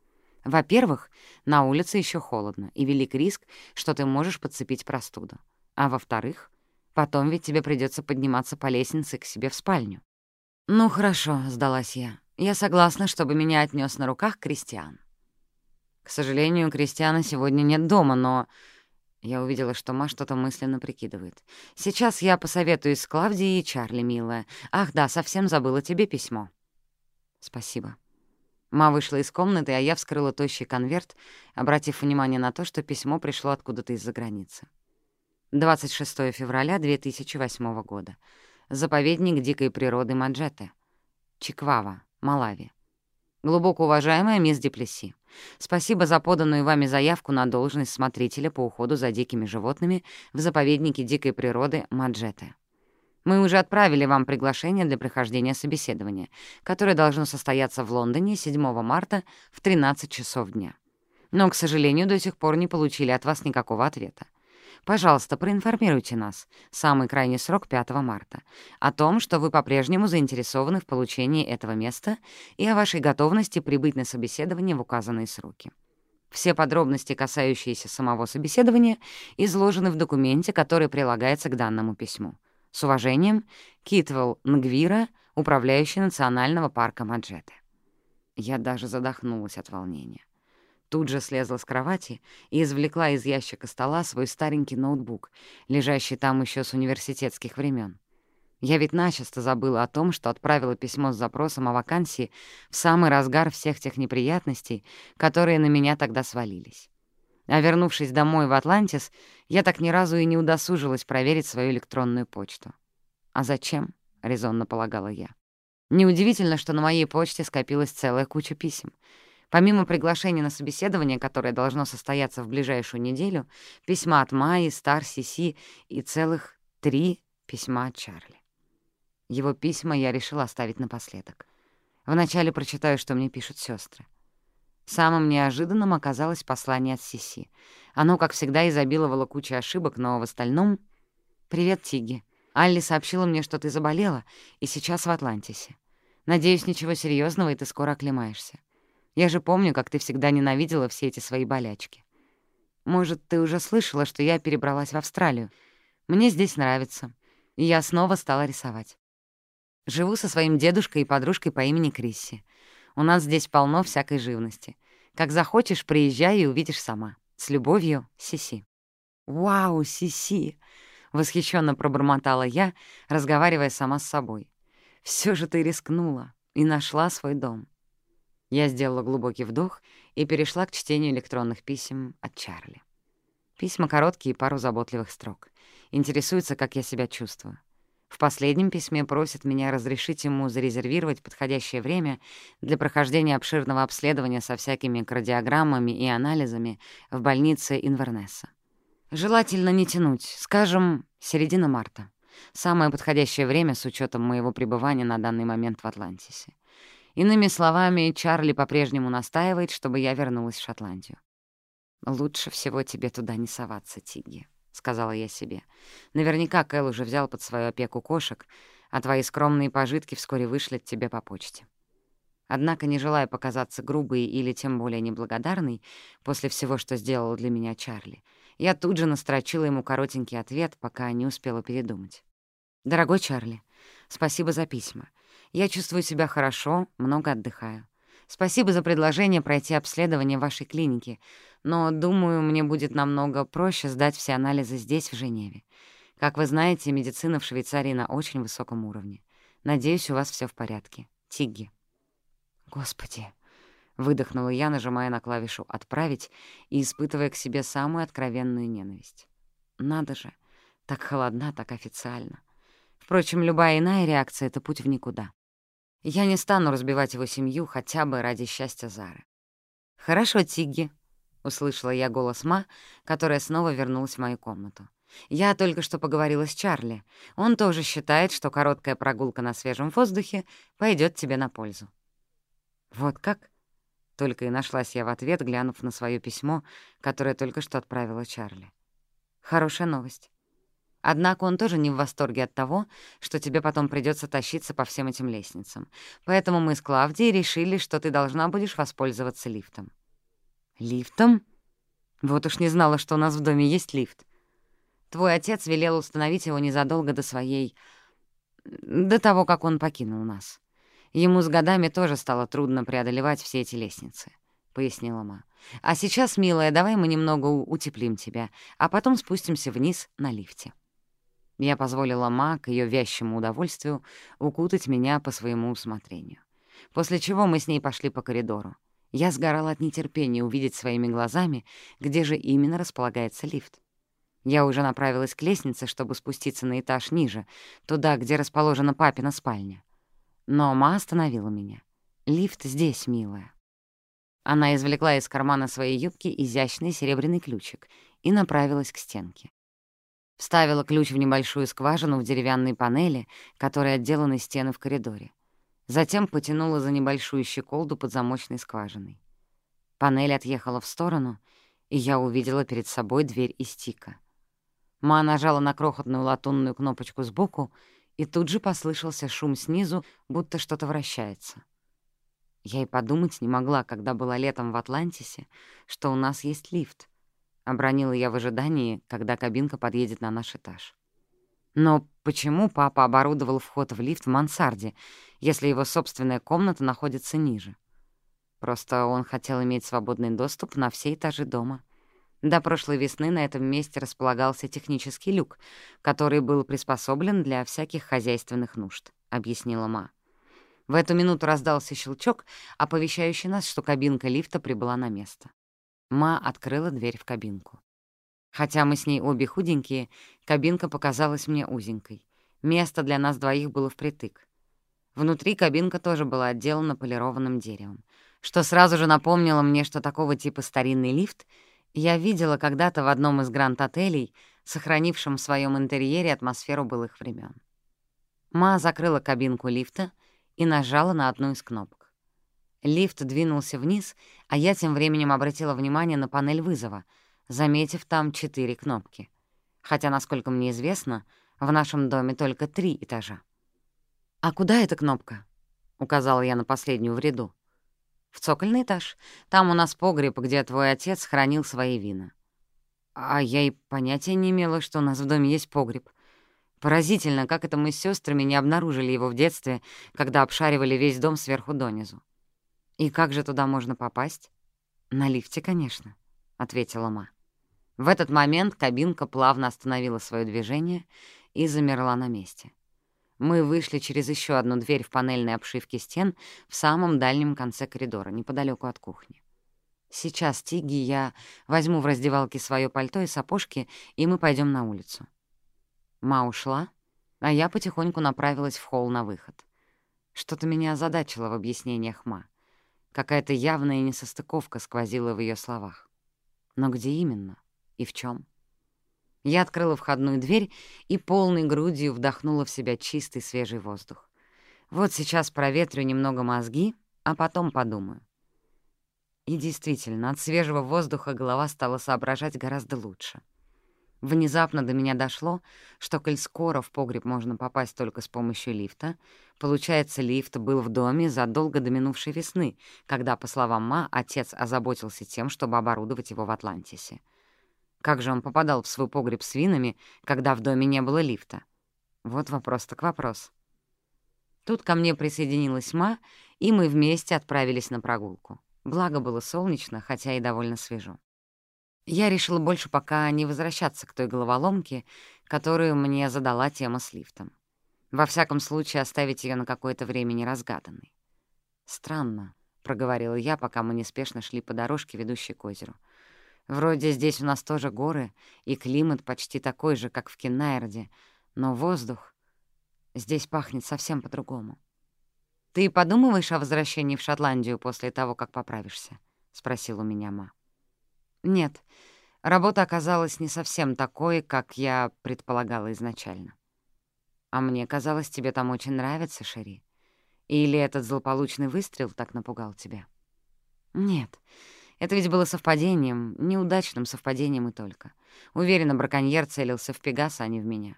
«Во-первых, на улице ещё холодно, и велик риск, что ты можешь подцепить простуду. А во-вторых, потом ведь тебе придётся подниматься по лестнице к себе в спальню». «Ну хорошо», — сдалась я. «Я согласна, чтобы меня отнёс на руках Кристиан». К сожалению, Кристиана сегодня нет дома, но я увидела, что Ма что-то мысленно прикидывает. «Сейчас я посоветуюсь с Клавдией и Чарли, милая. Ах да, совсем забыла тебе письмо». «Спасибо». Ма вышла из комнаты, а я вскрыла тощий конверт, обратив внимание на то, что письмо пришло откуда-то из-за границы. 26 февраля 2008 года. Заповедник дикой природы Маджете. Чиквава, Малави. Глубоко уважаемая мисс Деплеси, спасибо за поданную вами заявку на должность смотрителя по уходу за дикими животными в заповеднике дикой природы Маджете. Мы уже отправили вам приглашение для прохождения собеседования, которое должно состояться в Лондоне 7 марта в 13 часов дня. Но, к сожалению, до сих пор не получили от вас никакого ответа. Пожалуйста, проинформируйте нас, самый крайний срок 5 марта, о том, что вы по-прежнему заинтересованы в получении этого места и о вашей готовности прибыть на собеседование в указанные сроки. Все подробности, касающиеся самого собеседования, изложены в документе, который прилагается к данному письму. С уважением, Китвелл Нгвира, управляющий Национального парка Маджеты. Я даже задохнулась от волнения. Тут же слезла с кровати и извлекла из ящика стола свой старенький ноутбук, лежащий там еще с университетских времен. Я ведь начисто забыла о том, что отправила письмо с запросом о вакансии в самый разгар всех тех неприятностей, которые на меня тогда свалились. А вернувшись домой в Атлантис, я так ни разу и не удосужилась проверить свою электронную почту. «А зачем?» — резонно полагала я. Неудивительно, что на моей почте скопилась целая куча писем — Помимо приглашения на собеседование, которое должно состояться в ближайшую неделю, письма от Майи, Стар, Сиси и целых три письма от Чарли. Его письма я решила оставить напоследок. Вначале прочитаю, что мне пишут сестры. Самым неожиданным оказалось послание от Сиси. Оно, как всегда, изобиловало кучей ошибок, но в остальном... «Привет, Тиги. Алли сообщила мне, что ты заболела, и сейчас в Атлантисе. Надеюсь, ничего серьезного, и ты скоро оклемаешься. Я же помню, как ты всегда ненавидела все эти свои болячки. Может, ты уже слышала, что я перебралась в Австралию. Мне здесь нравится. И я снова стала рисовать. Живу со своим дедушкой и подружкой по имени Крисси. У нас здесь полно всякой живности. Как захочешь, приезжай и увидишь сама. С любовью, Сиси. «Вау, Сиси!» — восхищенно пробормотала я, разговаривая сама с собой. Все же ты рискнула и нашла свой дом. Я сделала глубокий вдох и перешла к чтению электронных писем от Чарли. Письма короткие, пару заботливых строк. Интересуется, как я себя чувствую. В последнем письме просит меня разрешить ему зарезервировать подходящее время для прохождения обширного обследования со всякими кардиограммами и анализами в больнице Инвернесса. Желательно не тянуть, скажем, середина марта. Самое подходящее время с учетом моего пребывания на данный момент в Атлантисе. Иными словами, Чарли по-прежнему настаивает, чтобы я вернулась в Шотландию. «Лучше всего тебе туда не соваться, Тигги», — сказала я себе. «Наверняка Кэл уже взял под свою опеку кошек, а твои скромные пожитки вскоре вышлет тебе по почте». Однако, не желая показаться грубой или тем более неблагодарной после всего, что сделал для меня Чарли, я тут же настрочила ему коротенький ответ, пока не успела передумать. «Дорогой Чарли, спасибо за письма. Я чувствую себя хорошо, много отдыхаю. Спасибо за предложение пройти обследование в вашей клинике, но, думаю, мне будет намного проще сдать все анализы здесь, в Женеве. Как вы знаете, медицина в Швейцарии на очень высоком уровне. Надеюсь, у вас все в порядке. Тигги. Господи! Выдохнула я, нажимая на клавишу «Отправить» и испытывая к себе самую откровенную ненависть. Надо же, так холодна, так официально. Впрочем, любая иная реакция — это путь в никуда. Я не стану разбивать его семью хотя бы ради счастья Зары. «Хорошо, Тигги», — услышала я голос Ма, которая снова вернулась в мою комнату. «Я только что поговорила с Чарли. Он тоже считает, что короткая прогулка на свежем воздухе пойдет тебе на пользу». «Вот как?» — только и нашлась я в ответ, глянув на свое письмо, которое только что отправила Чарли. «Хорошая новость. Однако он тоже не в восторге от того, что тебе потом придется тащиться по всем этим лестницам. Поэтому мы с Клавдией решили, что ты должна будешь воспользоваться лифтом». «Лифтом? Вот уж не знала, что у нас в доме есть лифт. Твой отец велел установить его незадолго до своей... до того, как он покинул нас. Ему с годами тоже стало трудно преодолевать все эти лестницы», — пояснила Ма. «А сейчас, милая, давай мы немного утеплим тебя, а потом спустимся вниз на лифте». Я позволила Ма к её вящему удовольствию укутать меня по своему усмотрению. После чего мы с ней пошли по коридору. Я сгорала от нетерпения увидеть своими глазами, где же именно располагается лифт. Я уже направилась к лестнице, чтобы спуститься на этаж ниже, туда, где расположена папина спальня. Но Ма остановила меня. «Лифт здесь, милая». Она извлекла из кармана своей юбки изящный серебряный ключик и направилась к стенке. Вставила ключ в небольшую скважину в деревянной панели, которой отделаны стены в коридоре. Затем потянула за небольшую щеколду под замочной скважиной. Панель отъехала в сторону, и я увидела перед собой дверь из тика. Ма нажала на крохотную латунную кнопочку сбоку, и тут же послышался шум снизу, будто что-то вращается. Я и подумать не могла, когда была летом в Атлантисе, что у нас есть лифт. — обронила я в ожидании, когда кабинка подъедет на наш этаж. Но почему папа оборудовал вход в лифт в мансарде, если его собственная комната находится ниже? Просто он хотел иметь свободный доступ на все этажи дома. До прошлой весны на этом месте располагался технический люк, который был приспособлен для всяких хозяйственных нужд, — объяснила Ма. В эту минуту раздался щелчок, оповещающий нас, что кабинка лифта прибыла на место. Ма открыла дверь в кабинку. Хотя мы с ней обе худенькие, кабинка показалась мне узенькой. Место для нас двоих было впритык. Внутри кабинка тоже была отделана полированным деревом, что сразу же напомнило мне, что такого типа старинный лифт я видела когда-то в одном из гранд-отелей, сохранившем в своем интерьере атмосферу былых времен. Ма закрыла кабинку лифта и нажала на одну из кнопок. Лифт двинулся вниз, а я тем временем обратила внимание на панель вызова, заметив там четыре кнопки. Хотя, насколько мне известно, в нашем доме только три этажа. «А куда эта кнопка?» — указала я на последнюю в ряду. «В цокольный этаж. Там у нас погреб, где твой отец хранил свои вина». А я и понятия не имела, что у нас в доме есть погреб. Поразительно, как это мы с сестрами не обнаружили его в детстве, когда обшаривали весь дом сверху донизу. «И как же туда можно попасть?» «На лифте, конечно», — ответила Ма. В этот момент кабинка плавно остановила свое движение и замерла на месте. Мы вышли через еще одну дверь в панельной обшивке стен в самом дальнем конце коридора, неподалеку от кухни. «Сейчас, Тиги, я возьму в раздевалке свое пальто и сапожки, и мы пойдем на улицу». Ма ушла, а я потихоньку направилась в холл на выход. Что-то меня озадачило в объяснениях Ма. Какая-то явная несостыковка сквозила в ее словах. Но где именно и в чем? Я открыла входную дверь и полной грудью вдохнула в себя чистый свежий воздух. Вот сейчас проветрю немного мозги а потом подумаю. И действительно, от свежего воздуха голова стала соображать гораздо лучше. Внезапно до меня дошло, что, коль скоро в погреб можно попасть только с помощью лифта, получается, лифт был в доме задолго до минувшей весны, когда, по словам Ма, отец озаботился тем, чтобы оборудовать его в Атлантисе. Как же он попадал в свой погреб с винами, когда в доме не было лифта? Вот вопрос так вопрос. Тут ко мне присоединилась Ма, и мы вместе отправились на прогулку. Благо было солнечно, хотя и довольно свежо. Я решила больше пока не возвращаться к той головоломке, которую мне задала тема с лифтом. Во всяком случае, оставить ее на какое-то время неразгаданной. «Странно», — проговорила я, пока мы неспешно шли по дорожке, ведущей к озеру. «Вроде здесь у нас тоже горы, и климат почти такой же, как в Кеннайрде, но воздух здесь пахнет совсем по-другому». «Ты подумываешь о возвращении в Шотландию после того, как поправишься?» — спросил у меня Ма. Нет, работа оказалась не совсем такой, как я предполагала изначально. А мне казалось, тебе там очень нравится, Шери. Или этот злополучный выстрел так напугал тебя? Нет, это ведь было совпадением, неудачным совпадением и только. Уверена, браконьер целился в Пегаса, а не в меня.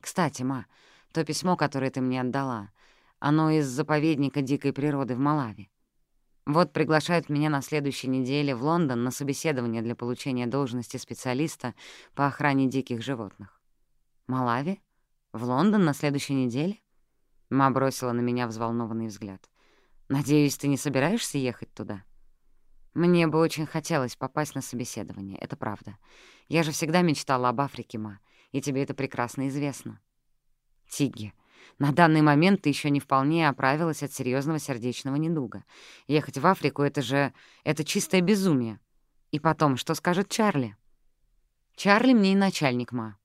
Кстати, ма, то письмо, которое ты мне отдала, оно из заповедника дикой природы в Малави. Вот приглашают меня на следующей неделе в Лондон на собеседование для получения должности специалиста по охране диких животных. Малави? В Лондон на следующей неделе? Ма бросила на меня взволнованный взгляд. «Надеюсь, ты не собираешься ехать туда?» «Мне бы очень хотелось попасть на собеседование, это правда. Я же всегда мечтала об Африке, Ма, и тебе это прекрасно известно». «Тигги, на данный момент ты еще не вполне оправилась от серьезного сердечного недуга. Ехать в Африку — это же... это чистое безумие. И потом, что скажет Чарли? Чарли мне и начальник, ма.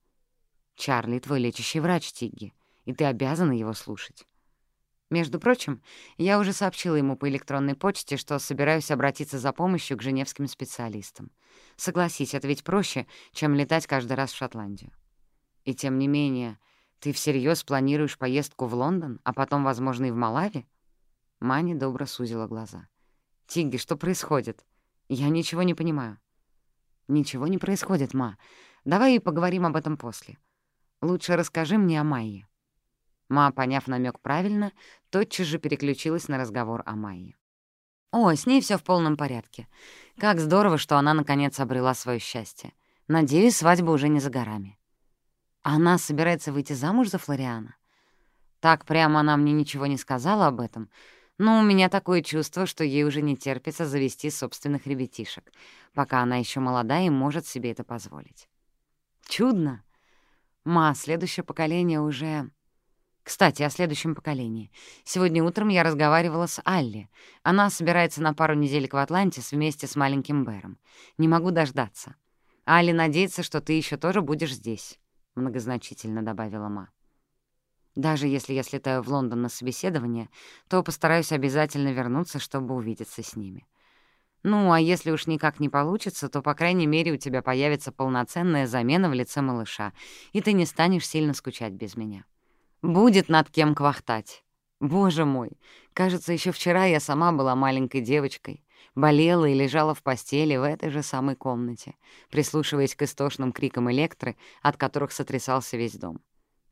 Чарли — твой лечащий врач, Тигги, и ты обязана его слушать. Между прочим, я уже сообщила ему по электронной почте, что собираюсь обратиться за помощью к женевским специалистам. Согласись, это ведь проще, чем летать каждый раз в Шотландию. И тем не менее, «Ты всерьез планируешь поездку в Лондон, а потом, возможно, и в Малави?» Маня добро сузила глаза. «Тигги, что происходит? Я ничего не понимаю». «Ничего не происходит, ма. Давай и поговорим об этом после. Лучше расскажи мне о Майе». Ма, поняв намек правильно, тотчас же переключилась на разговор о Майе. «О, с ней все в полном порядке. Как здорово, что она, наконец, обрела свое счастье. Надеюсь, свадьба уже не за горами. Она собирается выйти замуж за Флориана? Так прямо она мне ничего не сказала об этом, но у меня такое чувство, что ей уже не терпится завести собственных ребятишек, пока она еще молода и может себе это позволить. Чудно. Ма, следующее поколение уже... Кстати, о следующем поколении. Сегодня утром я разговаривала с Алли. Она собирается на пару неделек в Атлантис вместе с маленьким Бэром. Не могу дождаться. Алли надеется, что ты еще тоже будешь здесь. — многозначительно добавила Ма. «Даже если я слетаю в Лондон на собеседование, то постараюсь обязательно вернуться, чтобы увидеться с ними. Ну, а если уж никак не получится, то, по крайней мере, у тебя появится полноценная замена в лице малыша, и ты не станешь сильно скучать без меня. Будет над кем квахтать. Боже мой, кажется, еще вчера я сама была маленькой девочкой, болела и лежала в постели в этой же самой комнате, прислушиваясь к истошным крикам электры, от которых сотрясался весь дом.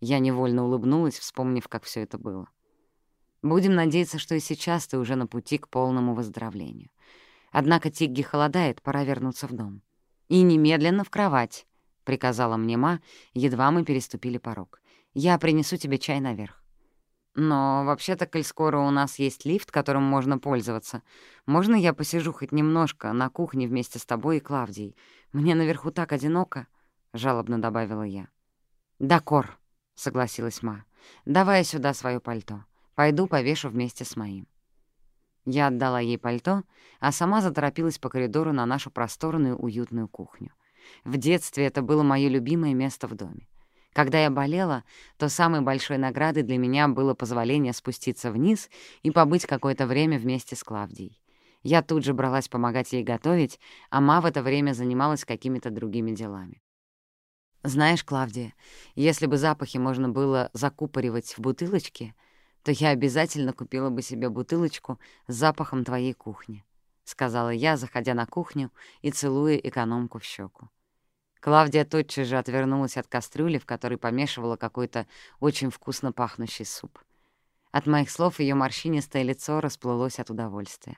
Я невольно улыбнулась, вспомнив, как все это было. Будем надеяться, что и сейчас ты уже на пути к полному выздоровлению. Однако Тигги холодает, пора вернуться в дом. «И немедленно в кровать», — приказала мне Ма, едва мы переступили порог. «Я принесу тебе чай наверх». Но вообще-то, коль скоро у нас есть лифт, которым можно пользоваться, можно я посижу хоть немножко на кухне вместе с тобой и Клавдией? Мне наверху так одиноко», — жалобно добавила я. «Дакор», — согласилась Ма. «Давай сюда свое пальто. Пойду повешу вместе с моим». Я отдала ей пальто, а сама заторопилась по коридору на нашу просторную уютную кухню. В детстве это было мое любимое место в доме. Когда я болела, то самой большой наградой для меня было позволение спуститься вниз и побыть какое-то время вместе с Клавдией. Я тут же бралась помогать ей готовить, а Ма в это время занималась какими-то другими делами. «Знаешь, Клавдия, если бы запахи можно было закупоривать в бутылочке, то я обязательно купила бы себе бутылочку с запахом твоей кухни», — сказала я, заходя на кухню и целуя экономку в щеку. Клавдия тотчас же отвернулась от кастрюли, в которой помешивала какой-то очень вкусно пахнущий суп. От моих слов ее морщинистое лицо расплылось от удовольствия.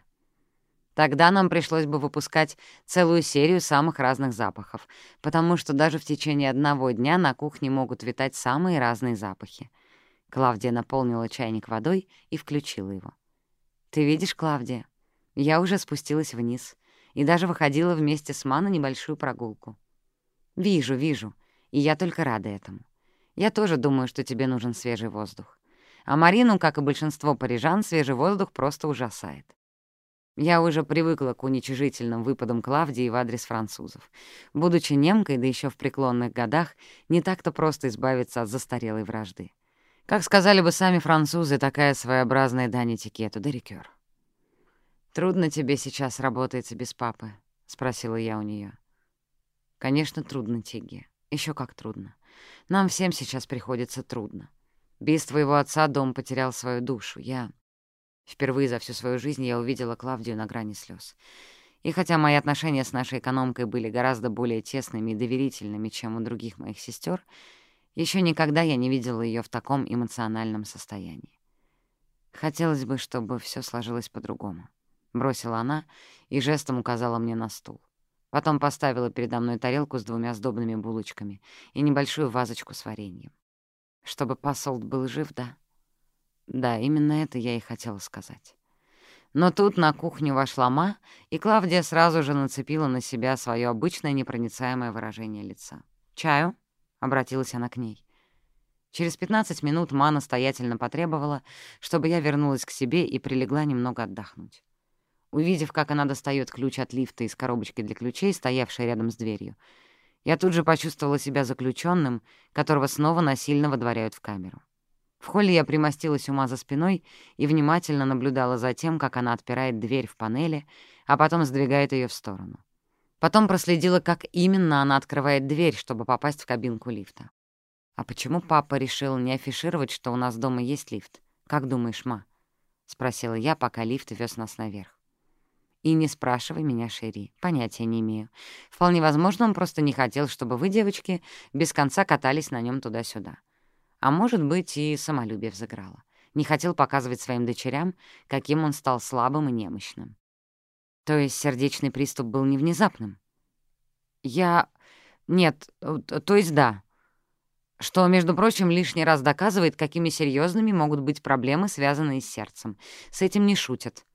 Тогда нам пришлось бы выпускать целую серию самых разных запахов, потому что даже в течение одного дня на кухне могут витать самые разные запахи. Клавдия наполнила чайник водой и включила его. «Ты видишь, Клавдия, я уже спустилась вниз и даже выходила вместе с Ма на небольшую прогулку. Вижу, вижу, и я только рада этому. Я тоже думаю, что тебе нужен свежий воздух. А Марину, как и большинство парижан, свежий воздух просто ужасает. Я уже привыкла к уничижительным выпадам Клавдии в адрес французов. Будучи немкой, да еще в преклонных годах, не так-то просто избавиться от застарелой вражды. Как сказали бы сами французы, такая своеобразная дань этикету, да рекёр. «Трудно тебе сейчас работается без папы?» — спросила я у нее. «Конечно, трудно, Тигги. Еще как трудно. Нам всем сейчас приходится трудно. Без твоего отца дом потерял свою душу. Я... Впервые за всю свою жизнь я увидела Клавдию на грани слез. И хотя мои отношения с нашей экономкой были гораздо более тесными и доверительными, чем у других моих сестер, еще никогда я не видела ее в таком эмоциональном состоянии. Хотелось бы, чтобы все сложилось по-другому. Бросила она и жестом указала мне на стул. Потом поставила передо мной тарелку с двумя сдобными булочками и небольшую вазочку с вареньем. Чтобы посол был жив, да? Да, именно это я и хотела сказать. Но тут на кухню вошла Ма, и Клавдия сразу же нацепила на себя свое обычное непроницаемое выражение лица. «Чаю?» — обратилась она к ней. Через 15 минут Ма настоятельно потребовала, чтобы я вернулась к себе и прилегла немного отдохнуть. Увидев, как она достает ключ от лифта из коробочки для ключей, стоявшей рядом с дверью, я тут же почувствовала себя заключенным, которого снова насильно водворяют в камеру. В холле я примостилась ума за спиной и внимательно наблюдала за тем, как она отпирает дверь в панели, а потом сдвигает ее в сторону. Потом проследила, как именно она открывает дверь, чтобы попасть в кабинку лифта. «А почему папа решил не афишировать, что у нас дома есть лифт? Как думаешь, ма?» — спросила я, пока лифт вез нас наверх. «И не спрашивай меня, Шерри, понятия не имею. Вполне возможно, он просто не хотел, чтобы вы, девочки, без конца катались на нем туда-сюда. А может быть, и самолюбие взыграло. Не хотел показывать своим дочерям, каким он стал слабым и немощным. То есть сердечный приступ был не внезапным? Я... Нет, то есть да. Что, между прочим, лишний раз доказывает, какими серьезными могут быть проблемы, связанные с сердцем. С этим не шутят, —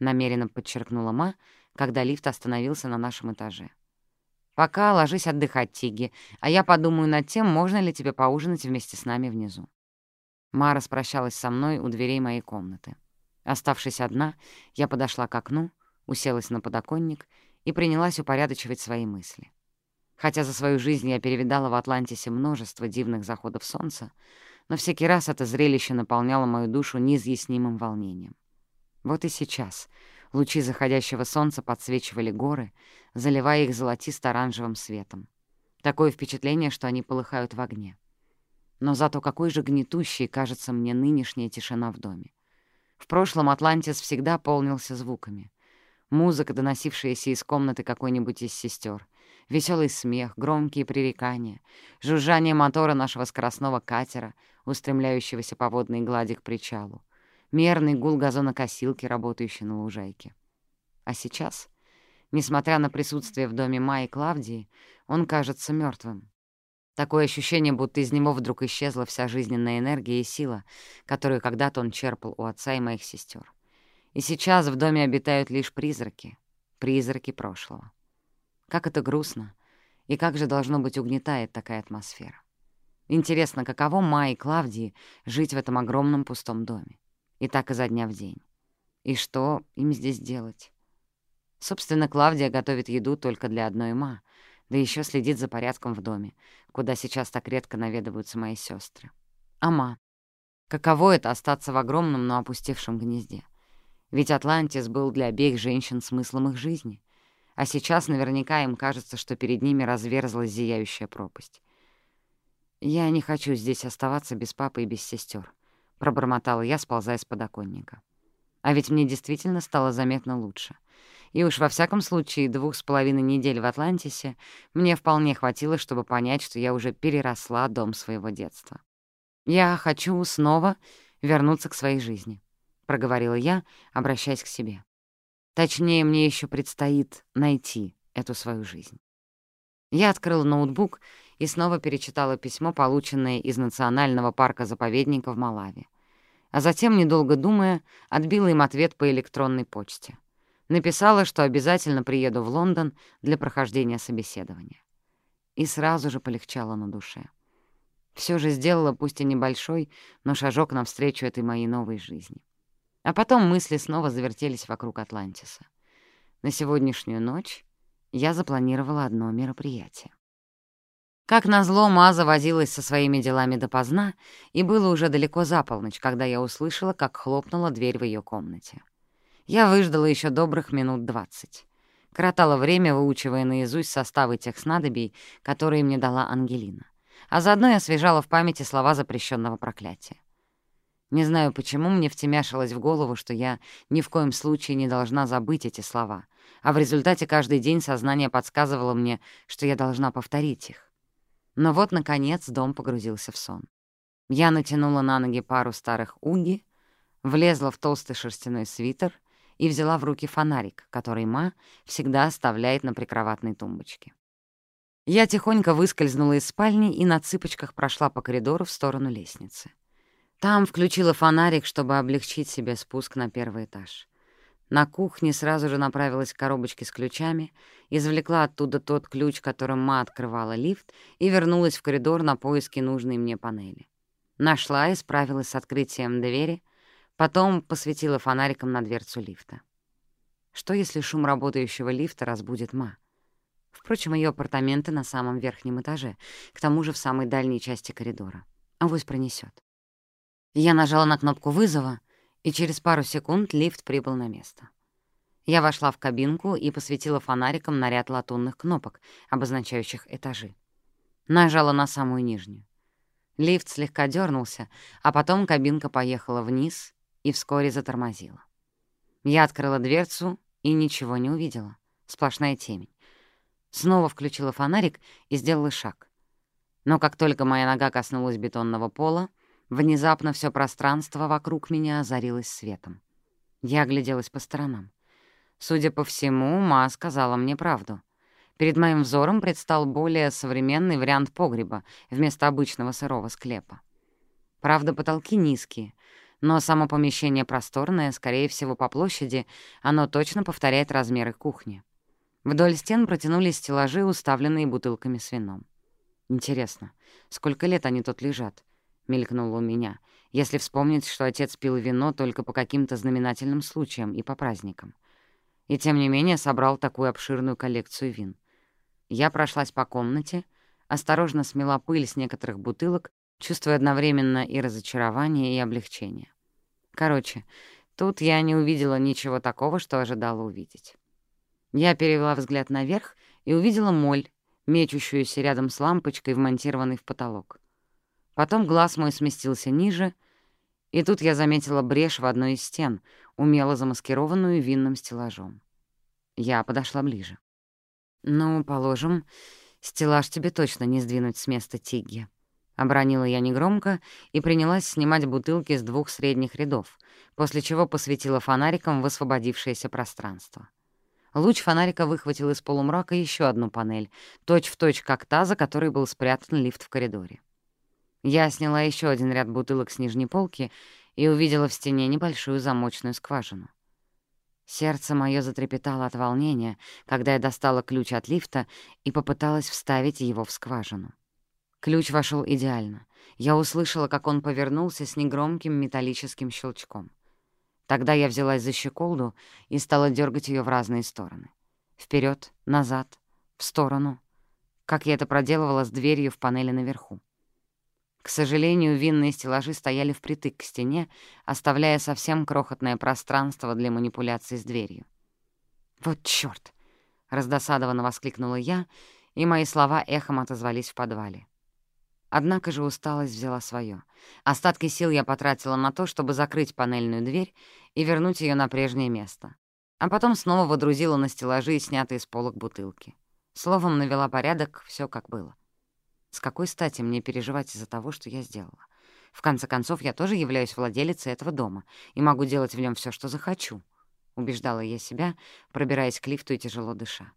намеренно подчеркнула Ма, когда лифт остановился на нашем этаже. Пока ложись отдыхать, Тиги, а я подумаю над тем, можно ли тебе поужинать вместе с нами внизу». Мара распрощалась со мной у дверей моей комнаты. Оставшись одна, я подошла к окну, уселась на подоконник и принялась упорядочивать свои мысли. Хотя за свою жизнь я перевидала в Атлантисе множество дивных заходов солнца, но всякий раз это зрелище наполняло мою душу неизъяснимым волнением. Вот и сейчас — Лучи заходящего солнца подсвечивали горы, заливая их золотисто-оранжевым светом. Такое впечатление, что они полыхают в огне. Но зато какой же гнетущей кажется мне нынешняя тишина в доме. В прошлом Атлантис всегда полнился звуками. Музыка, доносившаяся из комнаты какой-нибудь из сестер, веселый смех, громкие пререкания, жужжание мотора нашего скоростного катера, устремляющегося по водной глади к причалу, мерный гул газонокосилки, работающей на лужайке. А сейчас, несмотря на присутствие в доме Майи и Клавдии, он кажется мертвым. Такое ощущение, будто из него вдруг исчезла вся жизненная энергия и сила, которую когда-то он черпал у отца и моих сестер. И сейчас в доме обитают лишь призраки, призраки прошлого. Как это грустно, и как же должно быть угнетает такая атмосфера. Интересно, каково Майе и Клавдии жить в этом огромном пустом доме? И так изо дня в день. И что им здесь делать? Собственно, Клавдия готовит еду только для одной ма, да еще следит за порядком в доме, куда сейчас так редко наведываются мои сестры. Ама. Каково это — остаться в огромном, но опустевшем гнезде? Ведь Атлантис был для обеих женщин смыслом их жизни. А сейчас наверняка им кажется, что перед ними разверзлась зияющая пропасть. Я не хочу здесь оставаться без папы и без сестер — пробормотала я, сползая с подоконника. А ведь мне действительно стало заметно лучше. И уж во всяком случае двух с половиной недель в Атлантисе мне вполне хватило, чтобы понять, что я уже переросла дом своего детства. Я хочу снова вернуться к своей жизни, — проговорила я, обращаясь к себе. Точнее, мне еще предстоит найти эту свою жизнь. Я открыла ноутбук и снова перечитала письмо, полученное из Национального парка-заповедника в Малави. А затем, недолго думая, отбила им ответ по электронной почте. Написала, что обязательно приеду в Лондон для прохождения собеседования. И сразу же полегчало на душе. Все же сделала, пусть и небольшой, но шажок навстречу этой моей новой жизни. А потом мысли снова завертелись вокруг Атлантиса. На сегодняшнюю ночь я запланировала одно мероприятие. Как назло, Маза возилась со своими делами допоздна, и было уже далеко за полночь, когда я услышала, как хлопнула дверь в ее комнате. Я выждала еще добрых минут двадцать. Коротала время, выучивая наизусть составы тех снадобий, которые мне дала Ангелина. А заодно я освежала в памяти слова запрещенного проклятия. Не знаю, почему мне втемяшилось в голову, что я ни в коем случае не должна забыть эти слова, а в результате каждый день сознание подсказывало мне, что я должна повторить их. Но вот, наконец, дом погрузился в сон. Я натянула на ноги пару старых уги, влезла в толстый шерстяной свитер и взяла в руки фонарик, который Ма всегда оставляет на прикроватной тумбочке. Я тихонько выскользнула из спальни и на цыпочках прошла по коридору в сторону лестницы. Там включила фонарик, чтобы облегчить себе спуск на первый этаж. На кухне сразу же направилась к коробочке с ключами, извлекла оттуда тот ключ, которым Ма открывала лифт, и вернулась в коридор на поиски нужной мне панели. Нашла и справилась с открытием двери, потом посветила фонариком на дверцу лифта. Что, если шум работающего лифта разбудит Ма? Впрочем, ее апартаменты на самом верхнем этаже, к тому же в самой дальней части коридора. Авось пронесет. Я нажала на кнопку вызова, и через пару секунд лифт прибыл на место. Я вошла в кабинку и посветила фонариком на ряд латунных кнопок, обозначающих этажи. Нажала на самую нижнюю. Лифт слегка дернулся, а потом кабинка поехала вниз и вскоре затормозила. Я открыла дверцу и ничего не увидела. Сплошная темень. Снова включила фонарик и сделала шаг. Но как только моя нога коснулась бетонного пола, Внезапно все пространство вокруг меня озарилось светом. Я огляделась по сторонам. Судя по всему, Ма сказала мне правду. Перед моим взором предстал более современный вариант погреба вместо обычного сырого склепа. Правда, потолки низкие, но само помещение просторное, скорее всего, по площади, оно точно повторяет размеры кухни. Вдоль стен протянулись стеллажи, уставленные бутылками с вином. Интересно, сколько лет они тут лежат? — мелькнуло у меня, если вспомнить, что отец пил вино только по каким-то знаменательным случаям и по праздникам. И тем не менее собрал такую обширную коллекцию вин. Я прошлась по комнате, осторожно смела пыль с некоторых бутылок, чувствуя одновременно и разочарование, и облегчение. Короче, тут я не увидела ничего такого, что ожидала увидеть. Я перевела взгляд наверх и увидела моль, мечущуюся рядом с лампочкой, вмонтированной в потолок. Потом глаз мой сместился ниже, и тут я заметила брешь в одной из стен, умело замаскированную винным стеллажом. Я подошла ближе. «Ну, положим, стеллаж тебе точно не сдвинуть с места Тигги». Обронила я негромко и принялась снимать бутылки с двух средних рядов, после чего посветила фонариком в освободившееся пространство. Луч фонарика выхватил из полумрака еще одну панель, точь-в-точь точь как та, за которой был спрятан лифт в коридоре. Я сняла еще один ряд бутылок с нижней полки и увидела в стене небольшую замочную скважину. Сердце мое затрепетало от волнения, когда я достала ключ от лифта и попыталась вставить его в скважину. Ключ вошел идеально. Я услышала, как он повернулся с негромким металлическим щелчком. Тогда я взялась за щеколду и стала дергать ее в разные стороны. вперед, назад, в сторону, как я это проделывала с дверью в панели наверху. К сожалению, винные стеллажи стояли впритык к стене, оставляя совсем крохотное пространство для манипуляций с дверью. «Вот чёрт!» — раздосадованно воскликнула я, и мои слова эхом отозвались в подвале. Однако же усталость взяла свое. Остатки сил я потратила на то, чтобы закрыть панельную дверь и вернуть ее на прежнее место. А потом снова водрузила на стеллажи и снятые с полок бутылки. Словом, навела порядок, все как было. С какой стати мне переживать из-за того, что я сделала? В конце концов, я тоже являюсь владелицей этого дома и могу делать в нем все, что захочу, — убеждала я себя, пробираясь к лифту и тяжело дыша.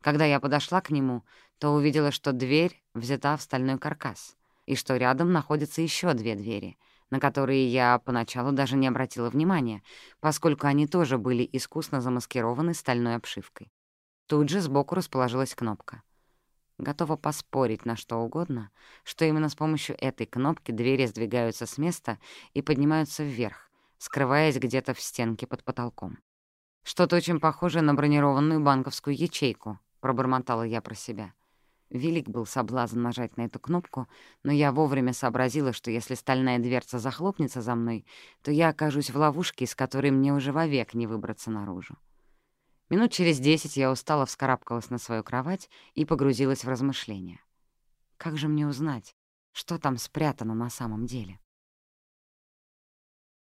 Когда я подошла к нему, то увидела, что дверь взята в стальной каркас, и что рядом находятся еще две двери, на которые я поначалу даже не обратила внимания, поскольку они тоже были искусно замаскированы стальной обшивкой. Тут же сбоку расположилась кнопка. Готова поспорить на что угодно, что именно с помощью этой кнопки двери сдвигаются с места и поднимаются вверх, скрываясь где-то в стенке под потолком. Что-то очень похожее на бронированную банковскую ячейку, пробормотала я про себя. Велик был соблазн нажать на эту кнопку, но я вовремя сообразила, что если стальная дверца захлопнется за мной, то я окажусь в ловушке, из которой мне уже вовек не выбраться наружу. Минут через десять я устало вскарабкалась на свою кровать и погрузилась в размышления. Как же мне узнать, что там спрятано на самом деле?